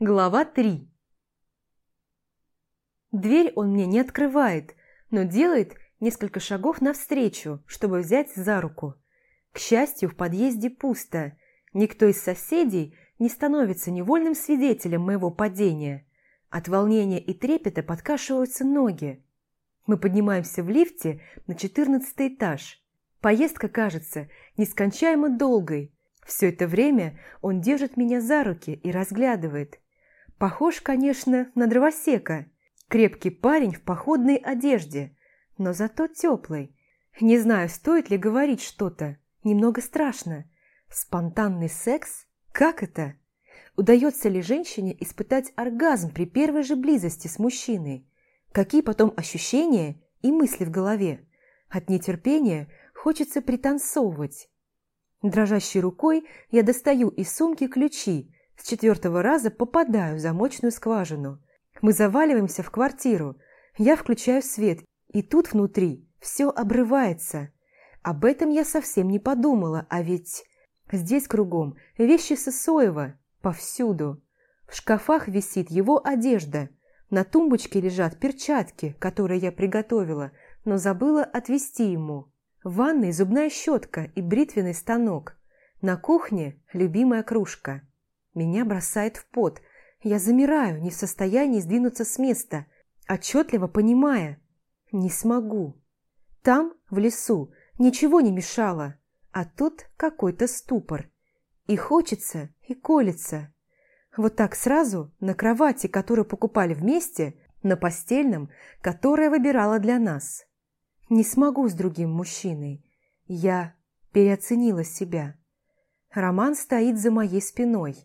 Глава 3 Дверь он мне не открывает, но делает несколько шагов навстречу, чтобы взять за руку. К счастью, в подъезде пусто. Никто из соседей не становится невольным свидетелем моего падения. От волнения и трепета подкашиваются ноги. Мы поднимаемся в лифте на четырнадцатый этаж. Поездка кажется нескончаемо долгой. Все это время он держит меня за руки и разглядывает. Похож, конечно, на дровосека. Крепкий парень в походной одежде, но зато теплый. Не знаю, стоит ли говорить что-то. Немного страшно. Спонтанный секс? Как это? Удается ли женщине испытать оргазм при первой же близости с мужчиной? Какие потом ощущения и мысли в голове? От нетерпения хочется пританцовывать. Дрожащей рукой я достаю из сумки ключи, с четвертого раза попадаю в замочную скважину. Мы заваливаемся в квартиру. Я включаю свет, и тут внутри все обрывается. Об этом я совсем не подумала, а ведь здесь кругом вещи Сысоева, повсюду. В шкафах висит его одежда, на тумбочке лежат перчатки, которые я приготовила, но забыла отвезти ему. В ванной зубная щетка и бритвенный станок. На кухне любимая кружка. Меня бросает в пот. Я замираю, не в состоянии сдвинуться с места, отчетливо понимая. Не смогу. Там, в лесу, ничего не мешало, а тут какой-то ступор. И хочется, и колется. Вот так сразу, на кровати, которую покупали вместе, на постельном, которое выбирала для нас. Не смогу с другим мужчиной. Я переоценила себя. Роман стоит за моей спиной.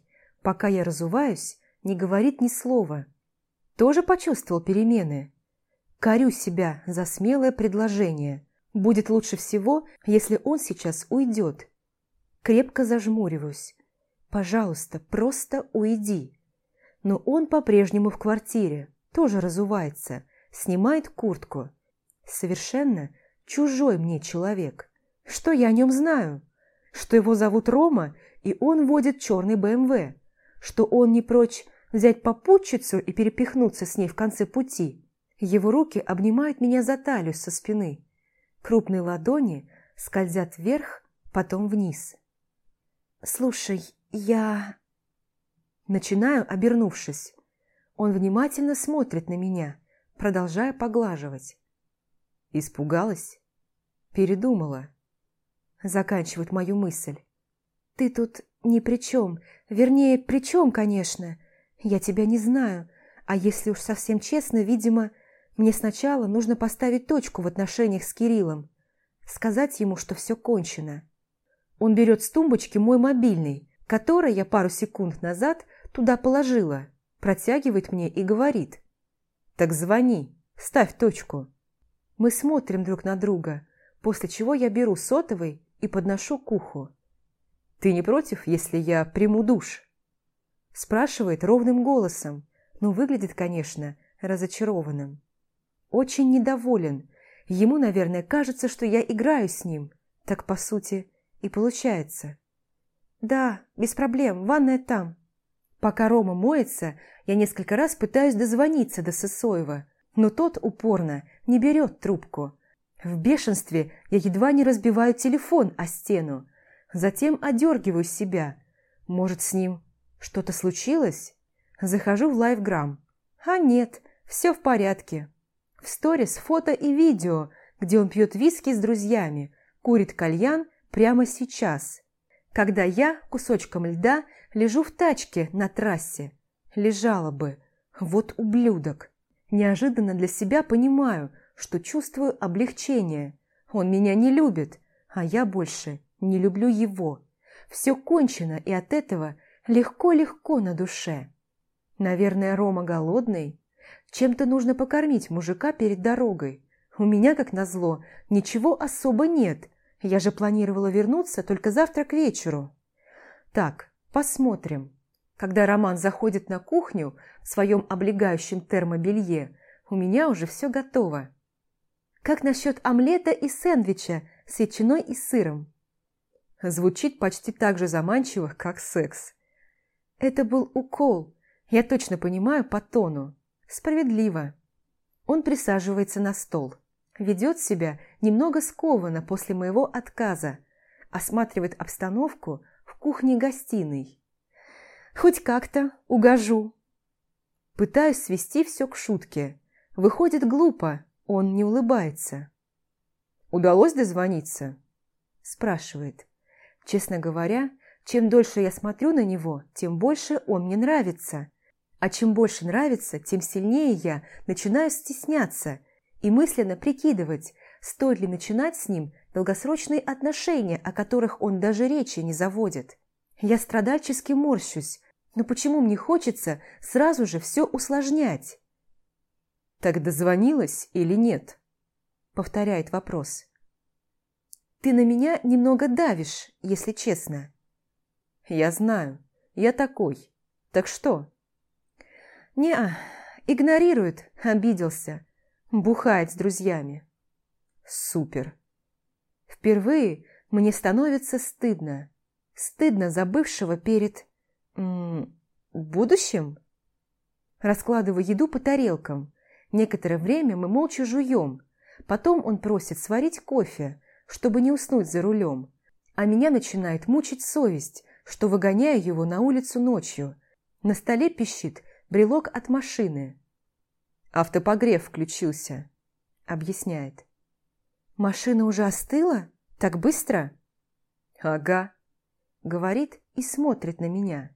Пока я разуваюсь, не говорит ни слова. Тоже почувствовал перемены. Корю себя за смелое предложение. Будет лучше всего, если он сейчас уйдет. Крепко зажмуриваюсь. Пожалуйста, просто уйди. Но он по-прежнему в квартире, тоже разувается, снимает куртку. Совершенно чужой мне человек. Что я о нем знаю? Что его зовут Рома, и он водит черный БМВ. Что он не прочь взять попутчицу и перепихнуться с ней в конце пути. Его руки обнимают меня за талию со спины. Крупные ладони скользят вверх, потом вниз. «Слушай, я...» Начинаю, обернувшись. Он внимательно смотрит на меня, продолжая поглаживать. Испугалась? Передумала. Заканчивает мою мысль. Ты тут ни при чем. Вернее, при чем, конечно. Я тебя не знаю. А если уж совсем честно, видимо, мне сначала нужно поставить точку в отношениях с Кириллом. Сказать ему, что все кончено. Он берет с тумбочки мой мобильный, который я пару секунд назад туда положила, протягивает мне и говорит. «Так звони, ставь точку». Мы смотрим друг на друга, после чего я беру сотовый и подношу к уху. «Ты не против, если я приму душ?» Спрашивает ровным голосом, но выглядит, конечно, разочарованным. Очень недоволен. Ему, наверное, кажется, что я играю с ним. Так, по сути, и получается. «Да, без проблем, ванная там». Пока Рома моется, я несколько раз пытаюсь дозвониться до Сысоева, но тот упорно не берет трубку. В бешенстве я едва не разбиваю телефон о стену. Затем одергиваю себя. Может, с ним что-то случилось? Захожу в лайвграм. А нет, все в порядке. В сторис фото и видео, где он пьет виски с друзьями, курит кальян прямо сейчас. Когда я кусочком льда лежу в тачке на трассе. Лежала бы. Вот ублюдок. Неожиданно для себя понимаю, что чувствую облегчение. Он меня не любит, а я больше не люблю его. Все кончено, и от этого легко-легко на душе. Наверное, Рома голодный. Чем-то нужно покормить мужика перед дорогой. У меня, как назло, ничего особо нет. Я же планировала вернуться только завтра к вечеру. Так, посмотрим. Когда Роман заходит на кухню в своем облегающем термобелье, у меня уже все готово. Как насчет омлета и сэндвича с ветчиной и сыром? Звучит почти так же заманчиво, как секс. Это был укол. Я точно понимаю по тону. Справедливо. Он присаживается на стол. Ведет себя немного скованно после моего отказа. Осматривает обстановку в кухне-гостиной. Хоть как-то угожу. Пытаюсь свести все к шутке. Выходит глупо, он не улыбается. «Удалось дозвониться?» Спрашивает. Честно говоря, чем дольше я смотрю на него, тем больше он мне нравится. А чем больше нравится, тем сильнее я начинаю стесняться и мысленно прикидывать, стоит ли начинать с ним долгосрочные отношения, о которых он даже речи не заводит. Я страдальчески морщусь, но почему мне хочется сразу же все усложнять? «Так дозвонилась или нет?» Повторяет вопрос. «Ты на меня немного давишь, если честно». «Я знаю, я такой. Так что?» «Не-а, игнорирует, обиделся. Бухает с друзьями». «Супер». Впервые мне становится стыдно. Стыдно за бывшего перед... М -м, будущим? Раскладываю еду по тарелкам. Некоторое время мы молча жуем. Потом он просит сварить кофе, чтобы не уснуть за рулем. А меня начинает мучить совесть, что выгоняю его на улицу ночью. На столе пищит брелок от машины. «Автопогрев включился», — объясняет. «Машина уже остыла? Так быстро?» «Ага», — говорит и смотрит на меня.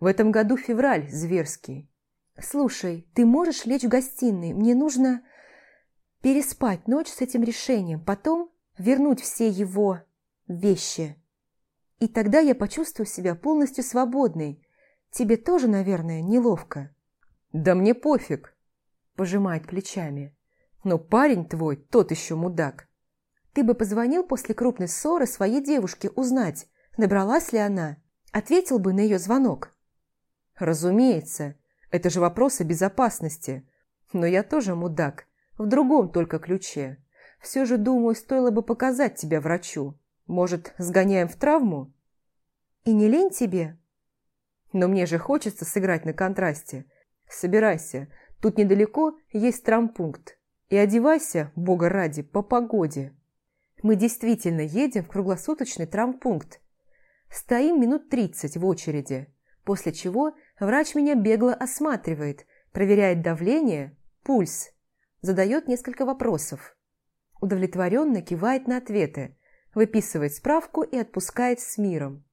«В этом году февраль зверский». «Слушай, ты можешь лечь в гостиной? Мне нужно переспать ночь с этим решением, потом вернуть все его вещи». И тогда я почувствую себя полностью свободной. Тебе тоже, наверное, неловко. Да мне пофиг, пожимает плечами. Но парень твой тот еще мудак. Ты бы позвонил после крупной ссоры своей девушке узнать, набралась ли она. Ответил бы на ее звонок. Разумеется, это же вопросы безопасности. Но я тоже мудак, в другом только ключе. Все же, думаю, стоило бы показать тебя врачу. Может, сгоняем в травму? И не лень тебе? Но мне же хочется сыграть на контрасте. Собирайся, тут недалеко есть травмпункт. И одевайся, бога ради, по погоде. Мы действительно едем в круглосуточный травмпункт. Стоим минут тридцать в очереди, после чего врач меня бегло осматривает, проверяет давление, пульс, задает несколько вопросов. Удовлетворенно кивает на ответы, выписывает справку и отпускает с миром.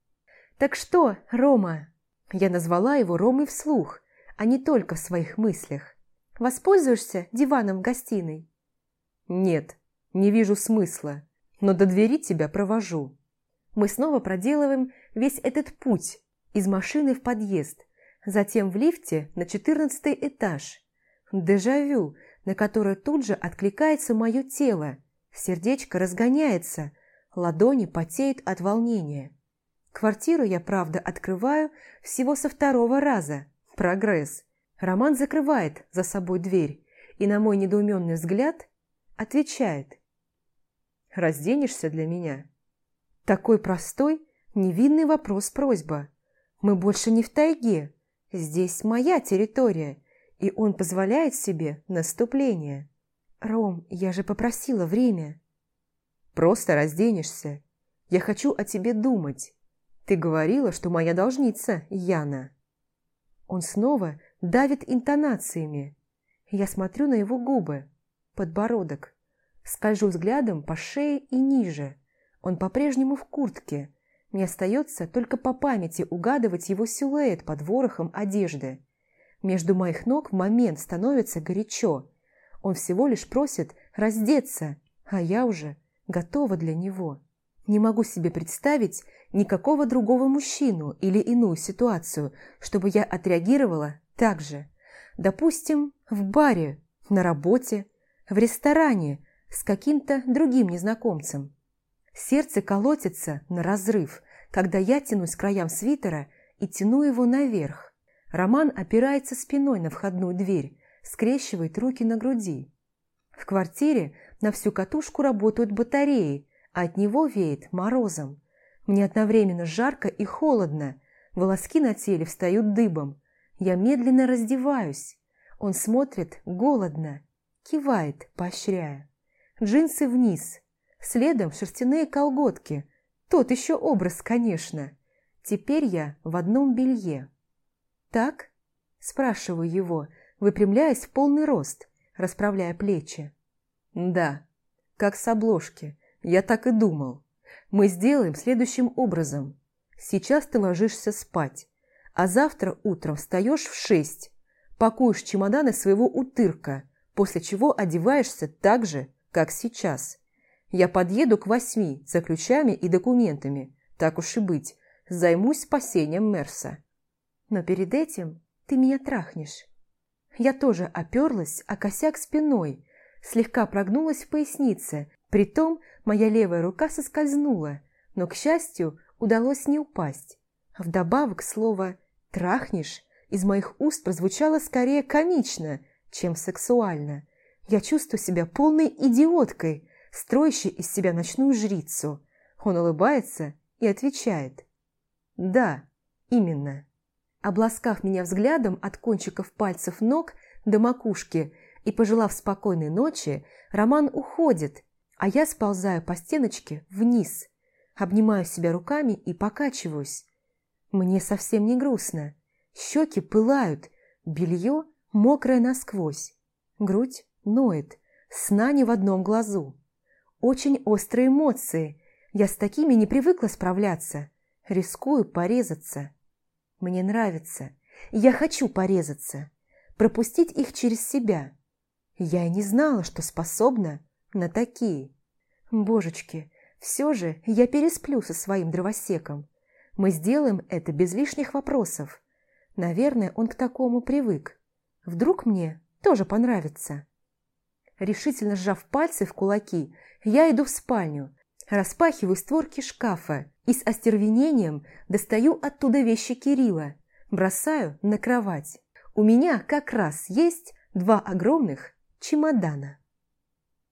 «Так что, Рома?» Я назвала его Ромой вслух, а не только в своих мыслях. «Воспользуешься диваном в гостиной?» «Нет, не вижу смысла, но до двери тебя провожу». Мы снова проделываем весь этот путь из машины в подъезд, затем в лифте на четырнадцатый этаж. Дежавю, на которое тут же откликается мое тело, сердечко разгоняется, ладони потеют от волнения. Квартиру я, правда, открываю всего со второго раза. Прогресс. Роман закрывает за собой дверь и на мой недоуменный взгляд отвечает. «Разденешься для меня?» Такой простой, невинный вопрос-просьба. Мы больше не в тайге. Здесь моя территория, и он позволяет себе наступление. «Ром, я же попросила время». «Просто разденешься. Я хочу о тебе думать. Ты говорила, что моя должница Яна. Он снова давит интонациями. Я смотрю на его губы, подбородок. Скольжу взглядом по шее и ниже. Он по-прежнему в куртке. Мне остается только по памяти угадывать его силуэт под ворохом одежды. Между моих ног в момент становится горячо. Он всего лишь просит раздеться, а я уже готова для него. Не могу себе представить никакого другого мужчину или иную ситуацию, чтобы я отреагировала так же. Допустим, в баре, на работе, в ресторане с каким-то другим незнакомцем. Сердце колотится на разрыв, когда я тянусь к краям свитера и тяну его наверх. Роман опирается спиной на входную дверь, скрещивает руки на груди. В квартире на всю катушку работают батареи, а от него веет морозом. Мне одновременно жарко и холодно, волоски на теле встают дыбом. Я медленно раздеваюсь. Он смотрит голодно, кивает, поощряя. Джинсы вниз, следом шерстяные колготки. Тот еще образ, конечно. Теперь я в одном белье. «Так?» – спрашиваю его, выпрямляясь в полный рост, расправляя плечи. «Да, как с обложки. Я так и думал. Мы сделаем следующим образом. Сейчас ты ложишься спать, а завтра утром встаешь в шесть, пакуешь чемоданы своего утырка, после чего одеваешься так же, как сейчас. Я подъеду к восьми за ключами и документами, так уж и быть, займусь спасением Мерса. Но перед этим ты меня трахнешь. Я тоже оперлась о косяк спиной, слегка прогнулась в пояснице, притом моя левая рука соскользнула, но, к счастью, удалось не упасть. Вдобавок слово «трахнешь» из моих уст прозвучало скорее комично, чем сексуально. Я чувствую себя полной идиоткой, строящей из себя ночную жрицу. Он улыбается и отвечает. «Да, именно». Обласкав меня взглядом от кончиков пальцев ног до макушки и пожелав спокойной ночи, Роман уходит, а я сползаю по стеночке вниз, обнимаю себя руками и покачиваюсь. Мне совсем не грустно. Щеки пылают, белье мокрое насквозь, грудь ноет, сна не в одном глазу. Очень острые эмоции, я с такими не привыкла справляться, рискую порезаться. Мне нравится. Я хочу порезаться. Пропустить их через себя. Я и не знала, что способна на такие. Божечки, все же я пересплю со своим дровосеком. Мы сделаем это без лишних вопросов. Наверное, он к такому привык. Вдруг мне тоже понравится. Решительно сжав пальцы в кулаки, я иду в спальню, распахиваю створки шкафа и с остервенением достаю оттуда вещи Кирилла, бросаю на кровать. У меня как раз есть два огромных чемодана.